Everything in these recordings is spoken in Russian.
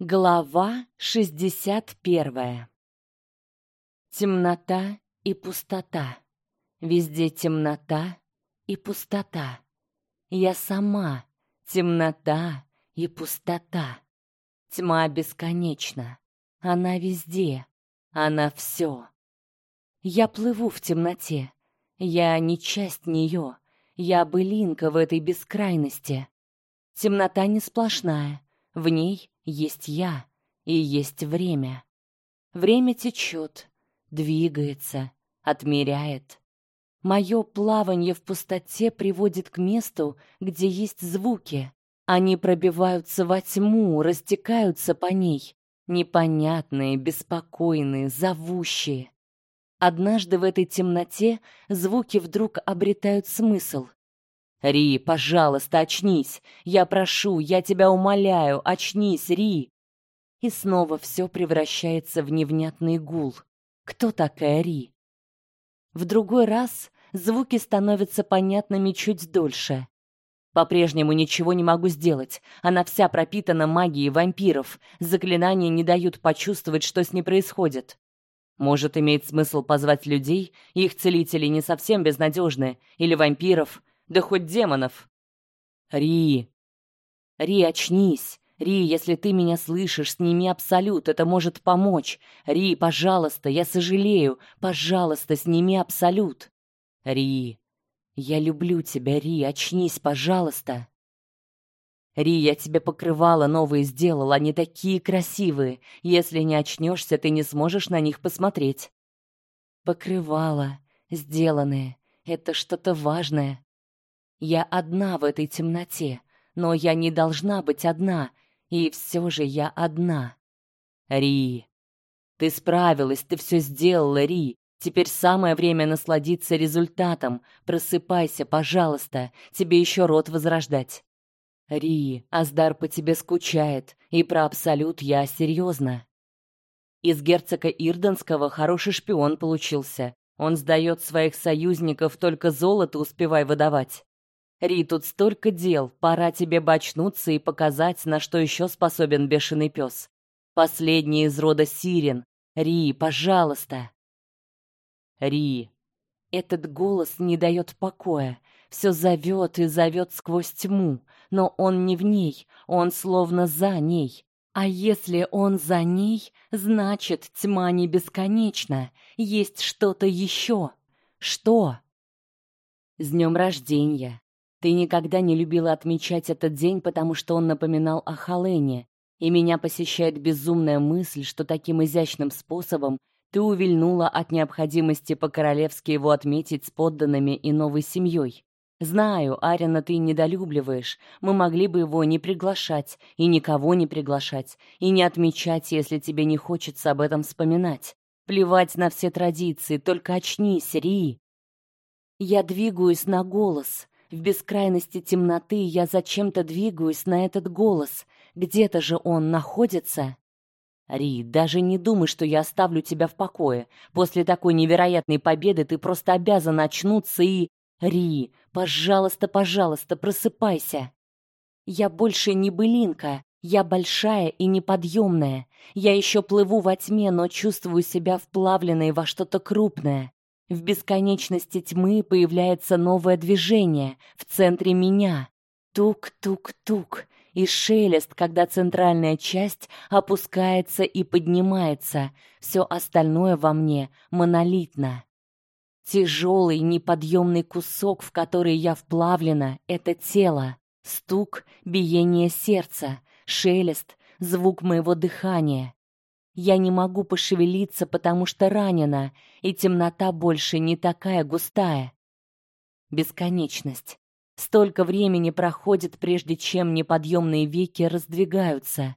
Глава шестьдесят первая. Темнота и пустота. Везде темнота и пустота. Я сама темнота и пустота. Тьма бесконечна. Она везде. Она все. Я плыву в темноте. Я не часть нее. Я былинка в этой бескрайности. Темнота не сплошная. В ней есть я и есть время. Время течет, двигается, отмеряет. Мое плавание в пустоте приводит к месту, где есть звуки. Они пробиваются во тьму, растекаются по ней, непонятные, беспокойные, зовущие. Однажды в этой темноте звуки вдруг обретают смысл. Ри, пожалуйста, очнись. Я прошу, я тебя умоляю, очнись, Ри. И снова все превращается в невнятный гул. Кто такая Ри? В другой раз звуки становятся понятными чуть дольше. По-прежнему ничего не могу сделать. Она вся пропитана магией вампиров. Заклинания не дают почувствовать, что с ней происходит. Может, имеет смысл позвать людей, их целители не совсем безнадежны, или вампиров, да хоть демонов. Ри. Ри, очнись. Ри, если ты меня слышишь, сними абсолют, это может помочь. Ри, пожалуйста, я сожалею. Пожалуйста, сними абсолют. Ри. Я люблю тебя, Ри, очнись, пожалуйста. Ри, я тебе покрывала новые сделал, они такие красивые. Если не очнешься, ты не сможешь на них посмотреть. Покрывала, сделанные. Это что-то важное. Я одна в этой темноте, но я не должна быть одна, и все же я одна. Ри, ты справилась, ты все сделала, Ри. Теперь самое время насладиться результатом. Просыпайся, пожалуйста. Тебе еще рот возрождать. Ри, Аздар по тебе скучает, и про абсолют я серьезно. Из герцога Ирденского хороший шпион получился. Он сдает своих союзников, только золото успевай выдавать. Ри, тут столько дел, пора тебе бочнуться и показать, на что еще способен бешеный пес. Последний из рода Сирен. Ри, пожалуйста. Ри. Этот голос не дает покоя, все зовет и зовет сквозь тьму, но он не в ней, он словно за ней. А если он за ней, значит, тьма не бесконечна, есть что-то еще. Что? С днем рождения. Ты никогда не любила отмечать этот день, потому что он напоминал о Халене, и меня посещает безумная мысль, что таким изящным способом ты увильнула от необходимости по-королевски его отметить с подданными и новой семьей. Знаю, Арина ты недолюбливаешь. Мы могли бы его не приглашать и никого не приглашать и не отмечать, если тебе не хочется об этом вспоминать. Плевать на все традиции, только очнись, Ри. Я двигаюсь на голос. В бескрайности темноты я зачем-то двигаюсь на этот голос. Где-то же он находится. Ри, даже не думай, что я оставлю тебя в покое. После такой невероятной победы ты просто обязан очнуться и Ри, пожалуйста, пожалуйста, просыпайся. Я больше не былинка, я большая и неподъемная. Я еще плыву во тьме, но чувствую себя вплавленной во что-то крупное. В бесконечности тьмы появляется новое движение в центре меня. Тук-тук-тук и шелест, когда центральная часть опускается и поднимается. Все остальное во мне монолитно. Тяжелый, неподъемный кусок, в который я вплавлена, это тело. Стук, биение сердца, шелест, звук моего дыхания. Я не могу пошевелиться, потому что ранена, и темнота больше не такая густая. Бесконечность. Столько времени проходит, прежде чем неподъемные веки раздвигаются.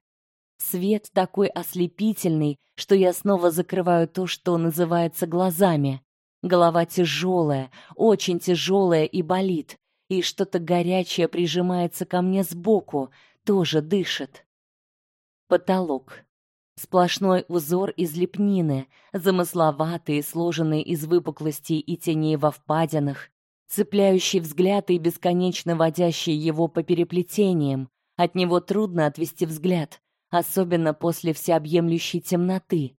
Свет такой ослепительный, что я снова закрываю то, что называется глазами. Голова тяжелая, очень тяжелая и болит, и что-то горячее прижимается ко мне сбоку, тоже дышит. Потолок. Сплошной узор из лепнины, замысловатый, сложенный из выпуклостей и теней во впадинах, цепляющий взгляд и бесконечно водящий его по переплетениям. От него трудно отвести взгляд. особенно после всеобъемлющей темноты.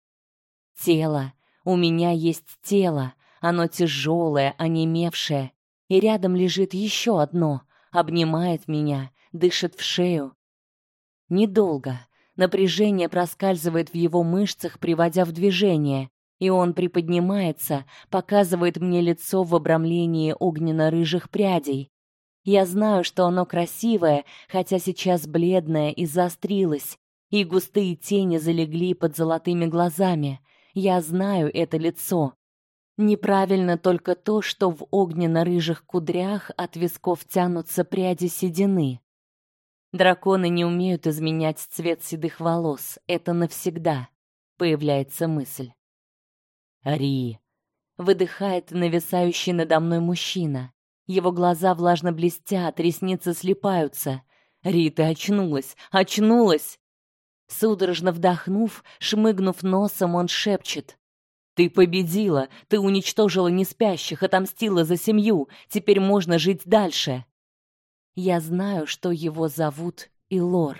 Тело, у меня есть тело, оно тяжелое, онемевшее, и рядом лежит еще одно, обнимает меня, дышит в шею. Недолго. Напряжение проскальзывает в его мышцах, приводя в движение, и он приподнимается, показывает мне лицо в обрамлении огненно-рыжих прядей. Я знаю, что оно красивое, хотя сейчас бледное и заострилось, и густые тени залегли под золотыми глазами. Я знаю это лицо. Неправильно только то, что в огненно-рыжих кудрях от висков тянутся пряди седины. Драконы не умеют изменять цвет седых волос, это навсегда. Появляется мысль. Ри, выдыхает нависающий надо мной мужчина. Его глаза влажно блестят, ресницы слипаются. Ри, ты очнулась, очнулась. Судорожно вдохнув, шмыгнув носом, он шепчет: "Ты победила, ты уничтожила неспящих, отомстила за семью. Теперь можно жить дальше". Я знаю, что его зовут Илор.